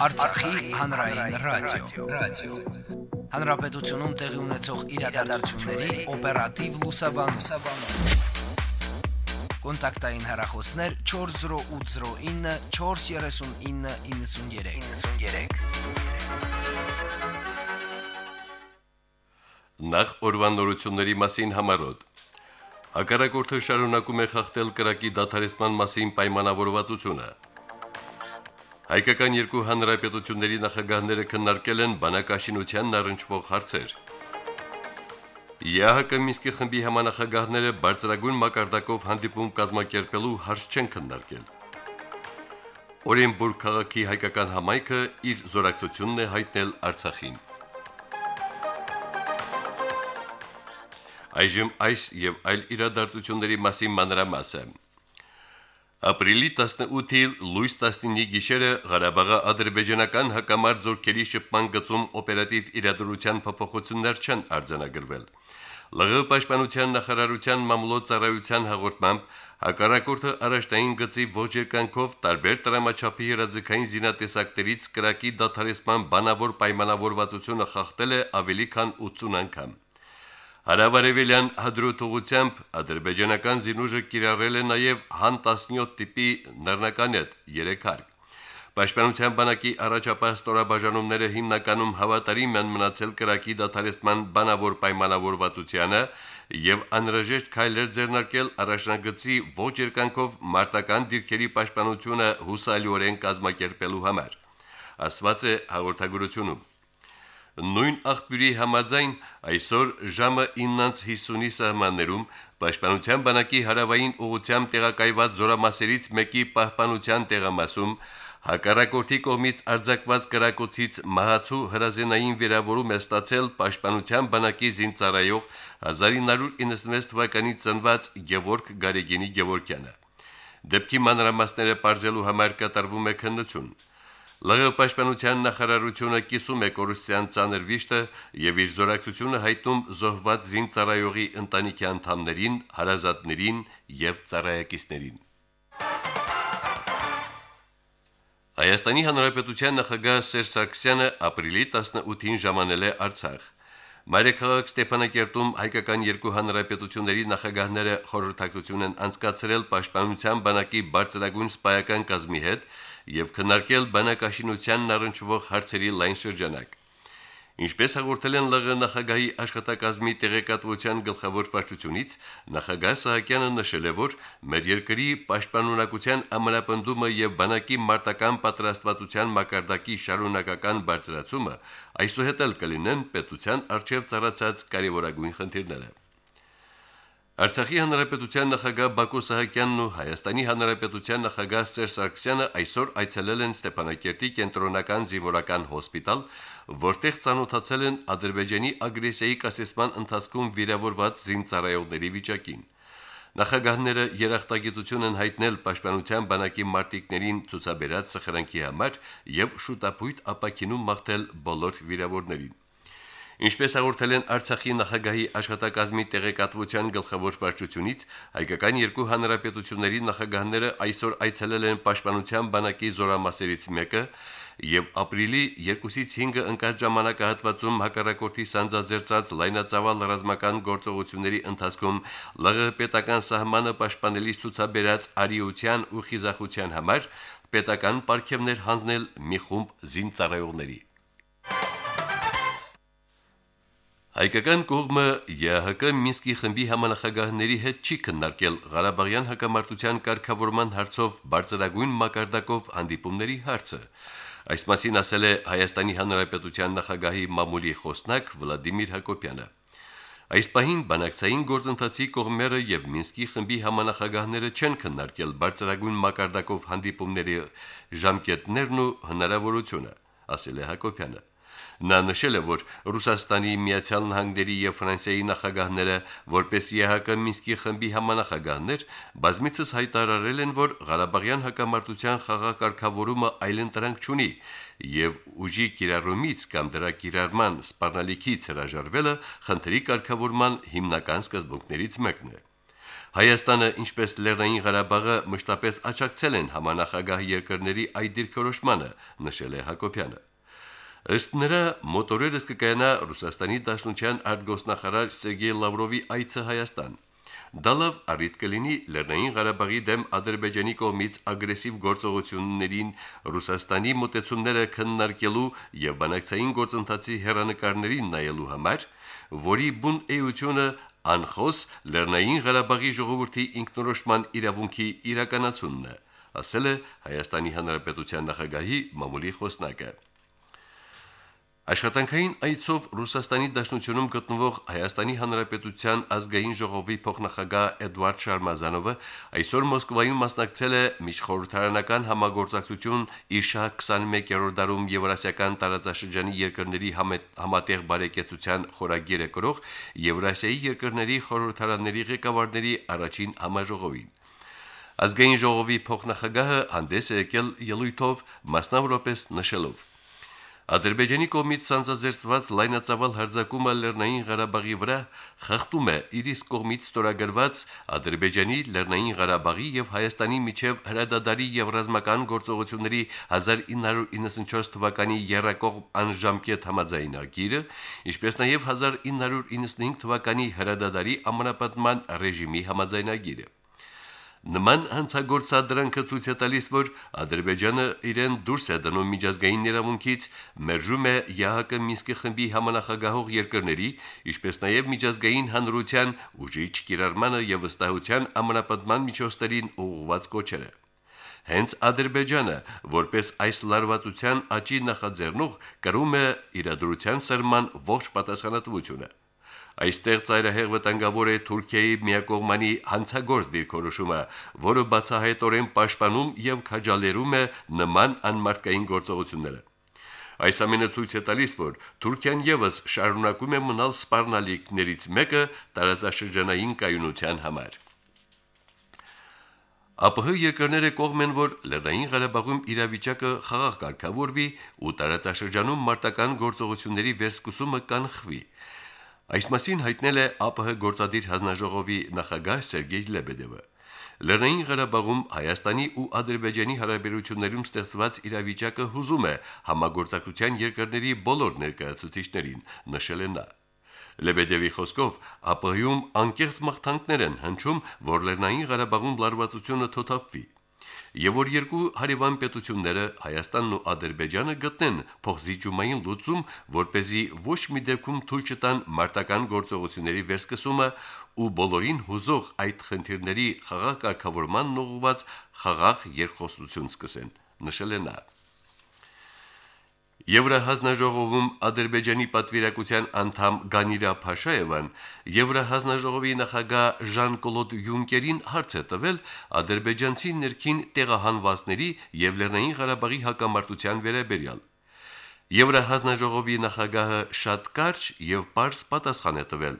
Արցախի հանրային ռադիո, ռադիո։ Հանրապետությունում տեղի ունեցող իրադարձությունների օպերատիվ լուսաբանում։ Կոնտակտային հեռախոսներ 40809 43993։ 93։ Նախ օրվանորությունների մասին համարոտ։ Հակառակորդը շարունակում է խախտել կրակի դադարեցման մասին պայմանավորվածությունը։ Հայկական երկու հանրապետությունների նախագահները քննարկել են բանակաշինությանն առնչվող հարցեր։ ԵԱՀԿ Մինսկի խմբի համանախագահները բարձրագույն մակարդակով հանդիպում կազմակերպելու հարց չեն քննարկել։ Օրենբուրգ քաղաքի հայկական համայնքը իր զորակցությունն է հայտնել Արցախին։ Այժմ այս եւ այլ իրադարձությունների մասին մանրամասը։ Ապրիլի 18-ի լույս 19-ի գիշերը Ղարաբաղի ադրբեջանական հակամարտ զորքերի շփման գծում օպերատիվ իրադրության փոփոխություններ չեն արձանագրվել։ ԼՂ պաշտպանության նախարարության մամլոյ հաղորդմամբ հակառակորդը առաջնային գծի ոչ երկանքով տարբեր տրամաչափի հրաձգային զինատեսակներից կրակի դադարեցման բանավոր պայմանավորվածությունը խախտել է ավելի քան 80 անգամ։ Հարավարևելյան հադրութողությամբ ադրբեջանական զինուժը կիրառել է նաև հան 17 տիպի նռնականետ 3 հարկ։ Պաշտպանության բանակի առաջապահ ստորաբաժանումները հիմնականում հավատարիմ են մնացել կրակի դադարեցման բանավոր պայմանավորվածությանը եւ անհրաժեշտ քայլեր ձեռնարկել առաջնագծի ոչ երկանքով մարտական դիրքերի պաշտպանությունը հուսալիորեն կազմակերպելու համար։ Ասված է հաղորդագրությունում։ Նույն աղբյուրի համաձայն այսօր ժամը 9:50-ի սահմաններում Պաշտպանության բանակի հարավային ուղությամբ տեղակայված զորամասերից մեկի պահպանության տեղամասում հակառակորդի կողմից արձակված գրակոցից մահացու հրազենային վիրավորում է ստացել Պաշտպանության բանակի զինծառայող 1996 թվականից ծնված Գևորգ Գարեգինի Գևորգյանը։ Դեպքի մանրամասները բարձելու համար կատարվում է քննություն։ ԼՂ պաշտպանության նախարարությունը կիսում է կորուսյան ցաներ վիշտը եւ իր զորակցությունը հայտնում զոհված զինծառայողի ընտանիքի անդամներին, հարազատներին եւ ծառայակիցներին։ Հայաստանի Հանրապետության նախագահ Սերժ Սարգսյանը ապրիլի 18-ին ժամանել է Արցախ։ Մարեկաղաք Ստեփանակերտում հայկական երկու հանրապետությունների նախագահները խորհրդակցություն են անցկացրել պաշտպանության բանակի բարձրագույն սպայական կազմի հետ եւ քննարկել բանակաշինությանն առնչվող հարցերի լայն շրջանակ։ Ինչպես հաղորդել են ԼՂ նախագահի աշխատակազմի տեղեկատվության գլխավոր վարչությունից, նախագահ Սահակյանը նշել է, որ մեր երկրի պաշտպանունակության ամրապնդումը եւ բանակի մարտական պատրաստվածության մակարդակի շարունակական բարձրացումը այսուհետ էլ կլինեն պետության արչեւ ծառացած կարևորագույն խնդիրները։ Արցախի հանրապետության նախագահ Բակո Սահակյանն ու Հայաստանի հանրապետության նախագահ Սերժ Սարգսյանը այսօր այցելել են Ստեփանակերտի կենտրոնական զինվորական հոսպիտալ, որտեղ ցանոթացել են Ադրբեջանի ագրեսիայի կասեցման ընթացքում վիրավորված զինծառայողների վիճակին։ Նախագահները երախտագիտություն են հայտնել Պաշտպանության բանակի մարտիկներին ցուցաբերած սխրանքի համար եւ շուտապույտ ապակինում մաղթել բոլոր վիրավորներին։ Ինչպես հաղորդել են Արցախի նախագահի աշխատակազմի տեղեկատվության գլխավոր վարչությունից, հայկական երկու հանրապետությունների նախագահները այսօր այցելել են Պաշտպանության բանակի զորամասերից մեկը եւ ապրիլի 2-ից 5-ը ընկած ժամանակահատվածում հակառակորդի սանձազերծած լայնածավալ ռազմական գործողությունների ընթացքում ԼՂ պետական սահմանը պաշտպանելիս ցուցաբերած արիության ու խիզախության համար պետական պարգևներ հանձնել մի խումբ զինծառայողների Հայկական կողմը ԵՀԿ Մինսկի խմբի համանախագահների հետ չի քննարկել Ղարաբաղյան հակամարտության կարգավորման հարցով բարձրագույն մակարդակով հանդիպումների հարցը։ Այս մասին ասել է Հայաստանի Հանրապետության նախագահի մամուլի խոսնակ Վլադիմիր Հակոբյանը։ Այս պահին բանակցային գործընթացի կողմերը եւ Մինսկի խմբի համանախագահները չեն քննարկել բարձրագույն մակարդակով հանդիպումների ժամկետներն ու հնարավորությունը, ասել է Հակոբյանը։ Նա նշել է, որ Ռուսաստանի Միացյալ Նահանգների եւ Ֆրանսիայի նախագահները, որպես ԵՀԿ Մինսկի խմբի համանախագահներ, բազմիցս հայտարարել են, որ Ղարաբաղյան հակամարտության խաղակարգավորումը այլընտրանք չունի եւ ուժի կիրառումից կամ դրա կիրառման սպառնալիքից հրաժարվելը խնդրի կարգավորման հիմնական սկզբունքներից մեկն է։ Հայաստանը, ինչպես Լեռնային Ղարաբաղը, մշտապես աջակցել են համանախագահ երկրների այդ դիրքորոշմանը, նշել է Հակոբյանը։ Ըստ նրա մոտորերս կկայանա Ռուսաստանի Դաշնության արտգոսնախարար Սերգեյ Լավրովի այցը Հայաստան։ Դա լավ առիթ կլինի Լեռնային Ղարաբաղի դեմ Ադրբեջանի կողմից ագրեսիվ գործողություններին Ռուսաստանի մտեցումները քննարկելու եւ բանակցային գործընթացի հերանեկարներին նայելու համար, որի բուն էությունը անխոս Լեռնային Ղարաբաղի ժողովրդի ինքնորոշման իրավունքի իրականացումն է, ասել է Հայաստանի Հանրապետության նախագահի մամուլի խոսնակը։ Աշխատանքային այցով Ռուսաստանի Դաշնությունում գտնվող Հայաստանի Հանրապետության ազգային ժողովի փոխնախագահ Էդվարդ Շարմազանովը այսօր Մոսկվայում մասնակցել է միջխորհրդարանական համագործակցություն ԻՇԱ 21-րդ դարում Եվրասիական տարածաշրջանի երկրների համատեղ բարեկեցության խորագիրը կրող Եվրասիայի երկրների խորհրդարանների ղեկավարների առաջին համաժողովին։ Ազգային ժողովի փոխնախագահը հանդես է եկել ելույթով մասնավորապես նշելով Ադրբեջանի կողմից սանձազերծված լայնածավալ հարձակումը Լեռնային Ղարաբաղի վրա խախտում է իր իսկ կողմից ստորագրված Ադրբեջանի Լեռնային Ղարաբաղի եւ Հայաստանի միջև հրադադարի եւ ռազմական գործողությունների 1994 թվականի երրակողմ անժամկետ համաձայնագիրը, ինչպես նաեւ 1995 թվականի հրադադարի ամրապատման ռեժիմի համաձայնագիրը։ Նման հանցագործադրանքը ցույց է տալիս, որ Ադրբեջանը իրեն դուրս է դնում միջազգային ներավունքից, մերժում է ՀՀԿ Մինսկի խմբի համանախագահող երկրների, ինչպես նաև միջազգային հանրության ուժի չկիրառմանը եւ վստահության ամրապնդման միջոցներին ուղղված կոչերը։ Հենց Ադրբեջանը, որպես այս լարվածության աճի նախաձեռնող, կրում է իրադրության սրման ողջ պատասխանատվությունը։ Այստեղ ծայրահեղ վտանգավոր է Թուրքիայի միակողմանի հանցագործ դիրքորոշումը, որը բացահայտորեն պաշտպանում եւ քաջալերում է նման անմարտկային գործողությունները։ Այս ամենը ցույց է տալիս, որ Թուրքիան եւս շարունակում է մնալ սպառնալիքներից մեկը տարածաշրջանային կայունության համար։ ԱՊՀ երկրները կողմ են, որ Լեռնային Ղարաբաղում իրավիճակը խաղաղ կարգավորվի ու տարածաշրջանում մարտական գործողությունների վերսկսումը կանխվի։ Այս մասին հայտնել է ԱՊՀ գործադիր հանձնաժողովի նախագահ Սերգեյ Լեբեդևը։ Լեռնային Ղարաբաղում Հայաստանի ու Ադրբեջանի հարաբերություններում ստեղծված իրավիճակը հուզում է համագործակցության երկրների բոլոր ներկայացուցիչներին, նշել է նա։ Լեբեդևի խոսքով ԱՊՀ-ում անկեղծ մղթանքներ են հնչում, որ Լեռնային Ղարաբաղում լարվածությունը թոթափվի եւ որ երկու հարևան պետությունները Հայաստանն ու Ադրբեջանը գտնեն փոխզիջումային լուծում, որ เป զի ոչ մի դեպքում թույլ չտան մարտական գործողությունների վերսկսումը ու բոլորին հուզող այդ խնդիրների խաղաղ կարգավորման ուղղված խաղաղ երկխոսություն սկսեն, նշել է նա. Եվրահանձնաժողովում Ադրբեջանի պատվիրակության անդամ Գանիրա Փաշաևան Եվրահանձնաժողովի նախագահ Ժան-Կլոդ Յունկերին հարց է տվել ադրբեջանցի ներքին տեղահանվածների եւ Լեռնային Ղարաբաղի հակամարտության վերաբերյալ։ Եվրահանձնաժողովի նախագահը շատ կարճ եւ པարզ պատասխան է տվել.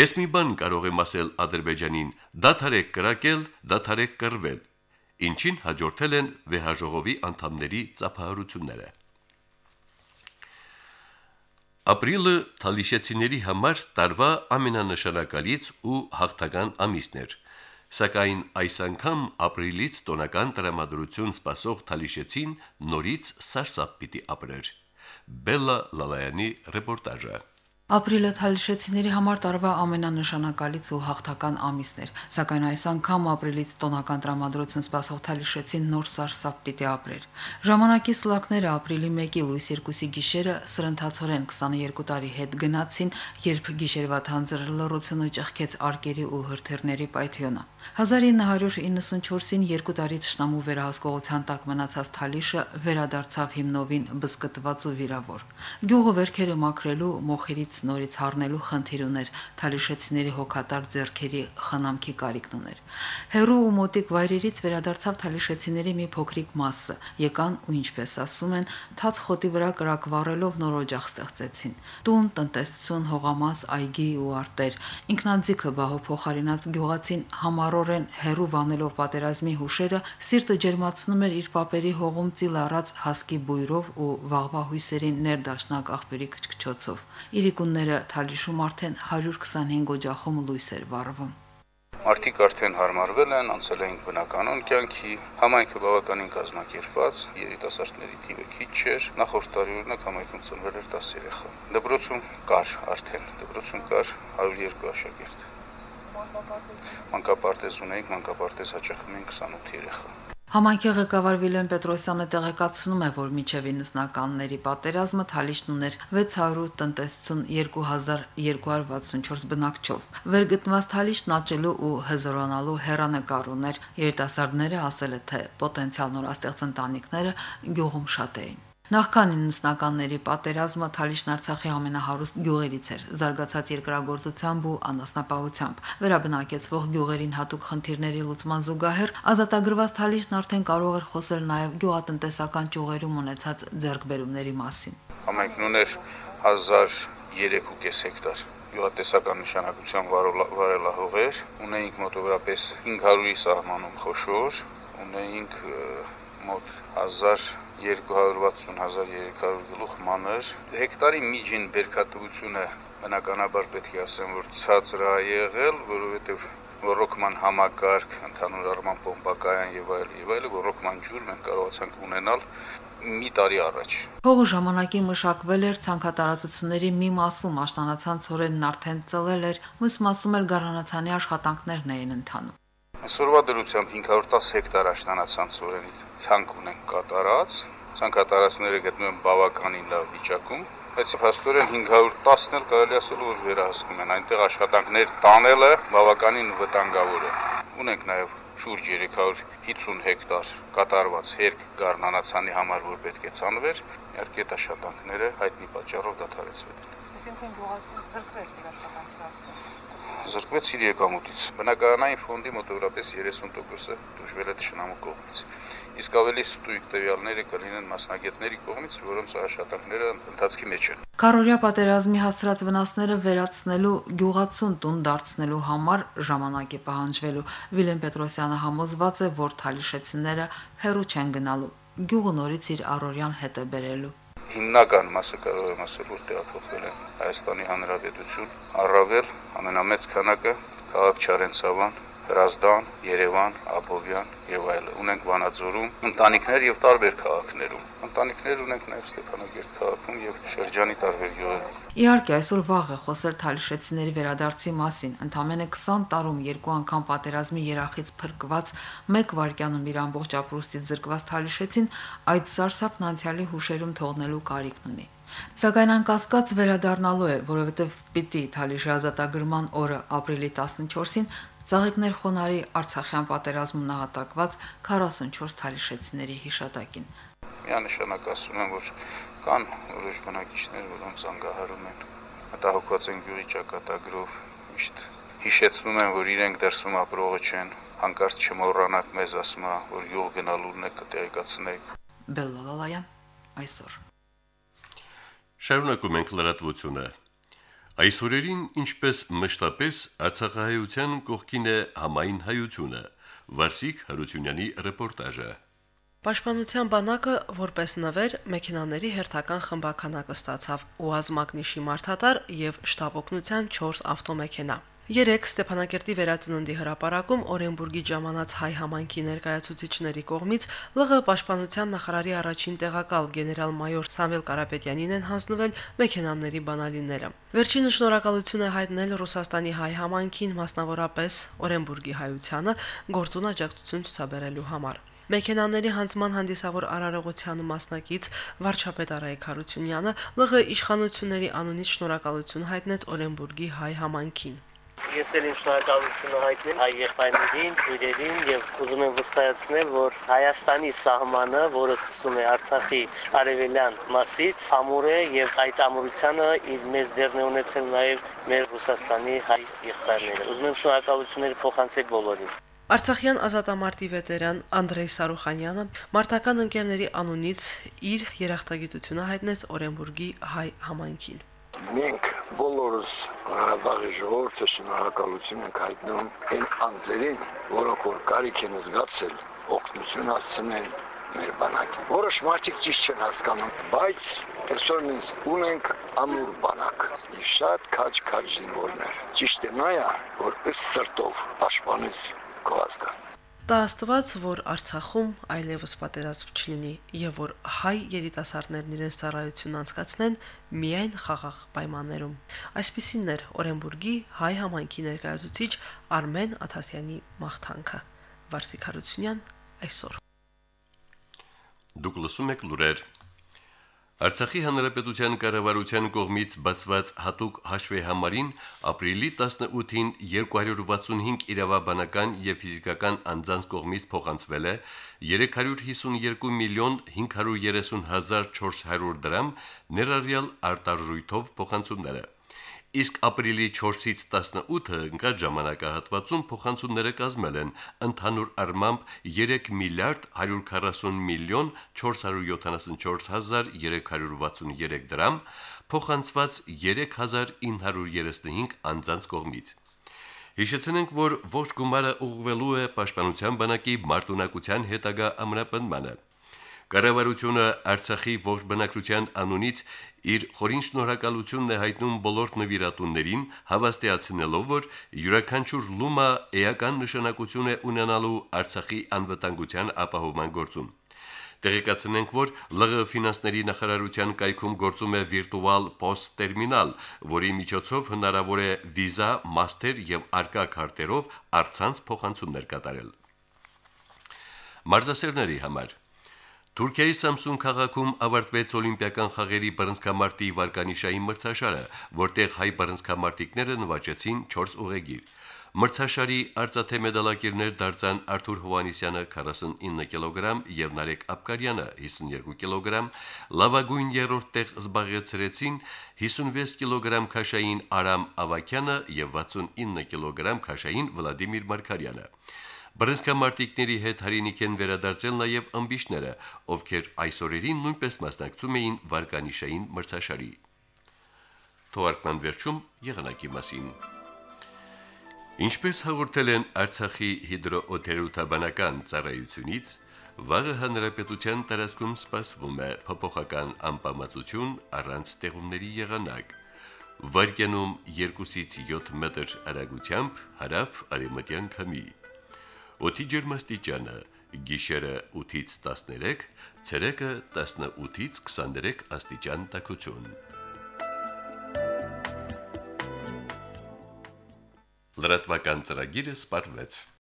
Ես մի բան կարող եմ ասել Ադրբեջանին՝ դաթարեք կրակել, դաթարեք կռվել։ Ինչին հաջորդել են վեհաժողովի անդամների ծափահարությունները։ Ապրիլը թալիշեցիների համար տարվա ամենանշանակալից ու հաղթական ամիսն էր։ Սակայն այս անգամ ապրիլից տոնական տրամադրություն սпасող թալիշեցին նորից սարսափ պիտի ապրեր։ Բելլա Լալայանի ռեպորտաժը Ապրիլը թալիշեցիների համար տարվա ամենանշանակալից ու հաղթական ամիսն էր, սակայն այս անգամ ապրիլից տոնական տրամադրություն սպասող թալիշեցին նոր սարսափ պիտի ապրեր։ Ժամանակի սլակները ապրիլի 1-ի լույս 2-ի գիշերը սրընթացորեն 22 տարի հետ գնացին, երբ գիշերվա թանձր լռությունը ճեղքեց արկերի ու հրթիռների պայթյունը։ 1994-ին երկու տարի ճշնամու վերահսկողության տակ մնացած Թալիշը վերադարձավ հիմնովին բզկտված ու վիրավոր։ Գյուղը վերքերը մաքրելու, մոխերից նորից հառնելու խնդիր ուներ, Թալիշեցիների հոգատար ձեռքերի խնամքի կարիքն ուներ։ Հերու ու մոտիկ վայրերից վերադարձավ Թալիշեցիների մի փոքրիկ մասը, եկան ու ինչպես ասում են, թաց խոտի վրա կրակվառելով նոր օջախ ստեղծեցին։ Տուն, տնտեսություն, հողամաս, այգի ու արտեր։ Ինքնաձիգը բահո փոխարինած գյուղացին համառորեն հերու վանելով պատերազմի հուշերը, սիրտը ջերմացնում էր իր papերի հողում ծիլառած հասկի բույրով ու վաղվա հույսերին ներդաշնակ աղբերի քչքչոցով։ Իրիկունները թալիշում արդեն 125 օջախում լույս էր վառվում։ Մարդիկ արդեն հարմարվել են, անցել են բնականon կյանքի, համայնքը բավականին կազմակերպված, երիտասարդների թիվը քիչ չէր, նախորդ տարի օրինակ համայնքում ծնվել էր 10 երեխա։ Դպրոցում կար արդեն, դպրոցում կար 102 աշակերտ։ Մանկապարտեզ ունենք, մանկապարտեզ հաճախում են 28 երեխա։ Համայնքի ղեկավար Վիլեն Պետրոսյանը տեղեկացնում է, որ միջև 90-ականների պատերազմը Թալիշն ուներ 600 տնտեսություն 2264 բնակչով։ Վերգտնված Թալիշն աճելու ու հզորանալու հերանեկար ուներ։ Երիտասարդները ասել է, թե պոտենցիալ նորաստեղծ ընտանիքները գյուղում շատ էին։ Նախքան 90-ականների պատերազմը Թալիշն Արցախի ամենահարուստ գյուղերից էր, զարգացած երկրագործությամբ ու անասնապահությամբ։ Վերաբնակեցվող գյուղերին հատուկ խնդիրների լուծման զուգահեռ ազատագրված Թալիշն արդեն կարող էր խոսել նաև գյուղատնտեսական ճյուղերում ունեցած ձեռքբերումների մասին։ Համայնքն ուներ 1003.5 հեկտար գյուղատնտեսական նշանակության վարելահողեր, ունեինք մոտավորապես 500-ի սահմանում խոշոր, ունեինք մոտ 1000 260.300 գլուխ մանր հեկտարի միջին բերքատվությունը բնականաբար պետք է ասեմ որ ցածր է եղել որովհետև ռոկման համակարգ ընդհանուր առմամբ պոմպակայան եւ այլ եւ այլ ռոկման ջուր մենք կարողացանք ունենալ մի տարի առաջ։ Հողը ժամանակի մշակվել էր ցանկատարածությունների մի մասում աշտանացան ծորենն արդեն ծլել էր, մյուս մասում էլ գարանացանի աշխատանքներն էին ընթանում։ Այսօրվա դրությամբ 510 հեկտար աշնանացան ծորենից ցանկ ունենք կատարած, ցանկատարածները գտնվում են բավականին լավ վիճակում, բայց հաստորեն 510-ն էլ կարելի ասել որ վերահսկում են, այնտեղ աշխատանքներ տանելը բավականին վտանգավոր է։ Ունենք նաև շուրջ 350 հեկտար կատարված հերկ գառնանացանի համար, որ պետք է ցանվեր, իհարկե այդ աշխատանքները հայտնի պատճառով դադարեցվել են։ Այսինքն գյուղացու զրկվեց իր աշխատանքից զրկվեց իր եկամուտից։ Բնակարանային ֆոնդի մոտավորապես 30%-ը դժվել է Տշնամու կողմից։ Իսկ ավելի ստույգ տվյալները կլինեն մասնագետների կողմից, որոնց աշխատանքները ընթացքի մեջ են։ Կարորյա պատերազմի հասցրած վնասները վերացնելու գյուղացուն տուն դարձնելու համար ժամանակ է պահանջվելու։ Վիլեն Պետրոսյանը համոզված է, որ թալիշեցիները հերու չեն գնալու։ Գյուղը նորից իր առօրյան հետ է բերելու հիմնական մասը կարող եմ ասել, որ տեղափոխվել են Հայաստանի Հանրապետություն, առավել ամենամեծ քանակը քաղաք Չարենցավան, Հրազդան, Երևան, Աբովյան եւ այլն։ Ունենք Վանաձորում ընտանիքներ եւ տարբեր քաղաքներում։ Ընտանիքներ ունենք նաեւ Ստեփանագերտ քաղաքում եւ շրջանի տարբեր գյուղերում։ Իհարկե, այսօր վաղ է խոսել Թալիշեցիների վերադարձի մասին։ Ընդամենը 20 տարում երկու անգամ պատերազմի երախից փրկված մեկ վարկյանում իր ամբողջ ապրուստից զրկված Թալիշեցին այդ սարսափն անցյալի հուշերում թողնելու կարիքն ունի։ Սակայն անկասկած վերադառնալու է, որովհետև պիտի Թալիշի ազատագրման օրը ապրիլի 14-ին Ծաղիկներ խոնարի Արցախյան պատերազմում նահատակված 44 թալիշեցիների հիշատակին։ Միանշանակ ասում եմ, որ կան որոշ բնակիչներ, որոնց անգահարում են մտահոգված են գյուղի ճակատագրով, միշտ հիշեցնում են, որ իրենք դերսում ապրողը չեն, հանկարծ չմոռանաք մեզ ասում, որ յուղ գնալուն է կտեղեկացնեք։ Բելլալալայան այսօր Շարունակում ենք լրատվությունը։ Այս օրերին ինչպես մշտապես Արցախահայության կողքին է համայն հայությունը։ Վարսիկ Հարությունյանի ռեպորտաժը։ Պաշտպանության բանակը որպես նվեր մեքենաների հերթական խմբականակը ստացավ՝ ՈՒԱԶ մագնիշի մարդատար եւ շտաբօգնության 4 ավտոմեքենա։ Երեք Ստեփանակերտի վերածննդի հրապարակում Օրենբուրգի ժամանած հայ համայնքի ներկայացուցիչների կողմից ԼՂ պաշտպանության նախարարի առաջին տեղակալ գեներալ-մայոր Սամվել Կարապետյանին են հանձնվել մեքենաների բանալիները։ Վերջինը շնորհակալություն է հայտնել Ռուսաստանի հայ համայնքին, մասնավորապես Օրենբուրգի հայությանը գործուն աջակցություն ցուցաբերելու համար։ Մեքենաների հանձման հանդիսավոր արարողության մասնակից վարչապետ Արայք Հարությունյանը ԼՂ իշխանությունների անունից շնորհակալություն հայտնեց Օրենբուրգի հայ համայնքին։ Ես էլ իմ շնորհակալությունը հայտնել հայ եղբայրներին, քույրերին եւ ուզում եմ վստահեցնել, որ Հայաստանի սահմանը, որը սկսում է Արցախի արևելյան մասից, ամուր է եւ այդ ամուրությանը իր մեծ դերն է ունեցել նաեւ մեր Ռուսաստանի հայ եղբայրները։ Ուզում եմ շնորհակալությունները փոխանցել բոլորին։ Արցախյան ազատամարտի վետերան Անդրեյ Սարուխանյանը մարտական ընկերների անունից իր երախտագիտությունը հայտնեց Օրենբուրգի հայ համայնքին։ Մենք բոլորս Ղարաբաղի ժողովուրդը շնորհակալություն ենք հայտնում այն անձերին, որոնք որ կարիք են զգացել օգնություն հասցնել մեր բանակը։ Որոշ մարդիկ ճիշտ չեն հասկանում, բայց այսօր մենք ունենք ամուր բանակ։ Եվ շատ քաջ-քաջ զինվորներ։ Ճիշտ է նա, որ ըստ սրտով պաշտպանես քո ազգը։ Տա Աստված, որ Արցախում այլևս պատերազմ չլինի եւ որ հայ երիտասարդներն իրենց ծառայությունն անցկացնեն միայն խաղաղ պայմաններում։ Այսպիսին էր Օրենբուրգի հայ համայնքի ներկայացուցիչ Արմեն Աթասյանի մաղթանքը։ Վարսիկ Հարությունյան այսօր։ Դուք լսում եք լուրեր Արցախի հանրապետության կառավարության կողմից բացված հատուկ հաշվի համարին ապրիլի 18-ին 265 իրավաբանական եւ ֆիզիկական անձանց կողմից փոխանցվել է 352 միլիոն 530 հազար 400 դրամ ներառյալ արտարժույթով փոխանցումները իսկ ապրիլի 4-ից 18-ը ընկած ժամանակահատվածում փոխանցումները կազմել են ընդհանուր առմամբ 3 միլիարդ 140 միլիոն 474 հազար 363 դրամ, փոխանցված 3935 անձանց կողմից։ Հիշեցնենք, որ ողջ գումարը ուղղվելու է Պաշտպանության բանակի մարտունակության հետագա ամրապնդմանը։ Կառավարությունը Արցախի ողջ բնակչության անունից իր խորին շնորհակալությունն է հայտնում բոլոր նվիրատուններին, հավաստիացնելով, որ յուրաքանչյուր լումա էական նշանակություն է ունենալու Արցախի անվտանգության ապահովման գործում։ Տեղեկացնենք, որ ԼՂ ֆինանսների նախարարության կայքում գործում է վիրտուալ POS տերմինալ, որի միջոցով հնարավոր է վիզա, մաստեր եւ արկա քարտերով առցանց փոխանցումներ կատարել։ Մարզասերների համար Թուրքիայի Սամսուն քաղաքում ավարտվեց Օլիմպիական խաղերի բռնցքամարտի վարկանիշային մրցաշարը, որտեղ հայ բռնցքամարտիկները նվաճեցին 4 ուղեգիր։ Մրցաշարի արծաթե մեդալակիրներ դարձան Արթուր Հովանիսյանը 49 կիլոգրամ եւ Նարեկ Աբկարյանը 52 կիլոգրամ, լավագույն երրորդ տեղ զբաղեցրեցին 56 կիլոգրամ քաշային Արամ Ավակյանը եւ 69 կիլոգրամ քաշային Վլադիմիր Մարկարյանը։ Բրսկամարտիկների հետ հարինիք են վերադարձել նաև ըմբիշները, ովքեր այսօրերին նույնպես մասնակցում էին վարկանիշային մրցաշարի։ Թողարկման վերջում եղանակի մասին։ Ինչպես հաղորդել են Արցախի հիդրոօթերոթաբանական ծառայությունից, վաղը հանրապետության տարածքում սպասվում է փոփոխական անպամացություն առանց ստեղումների եղանակ։ Վարկյանում 2-ից 7 մետր արագությամբ հարավ արևմտյան քամի։ Օդի ջերմաստիճանը՝ գիշերը 8-ից 13, ցերեկը 18-ից 23 աստիճան տաքություն։ Լրատվական ծրագիրը սպարվեց։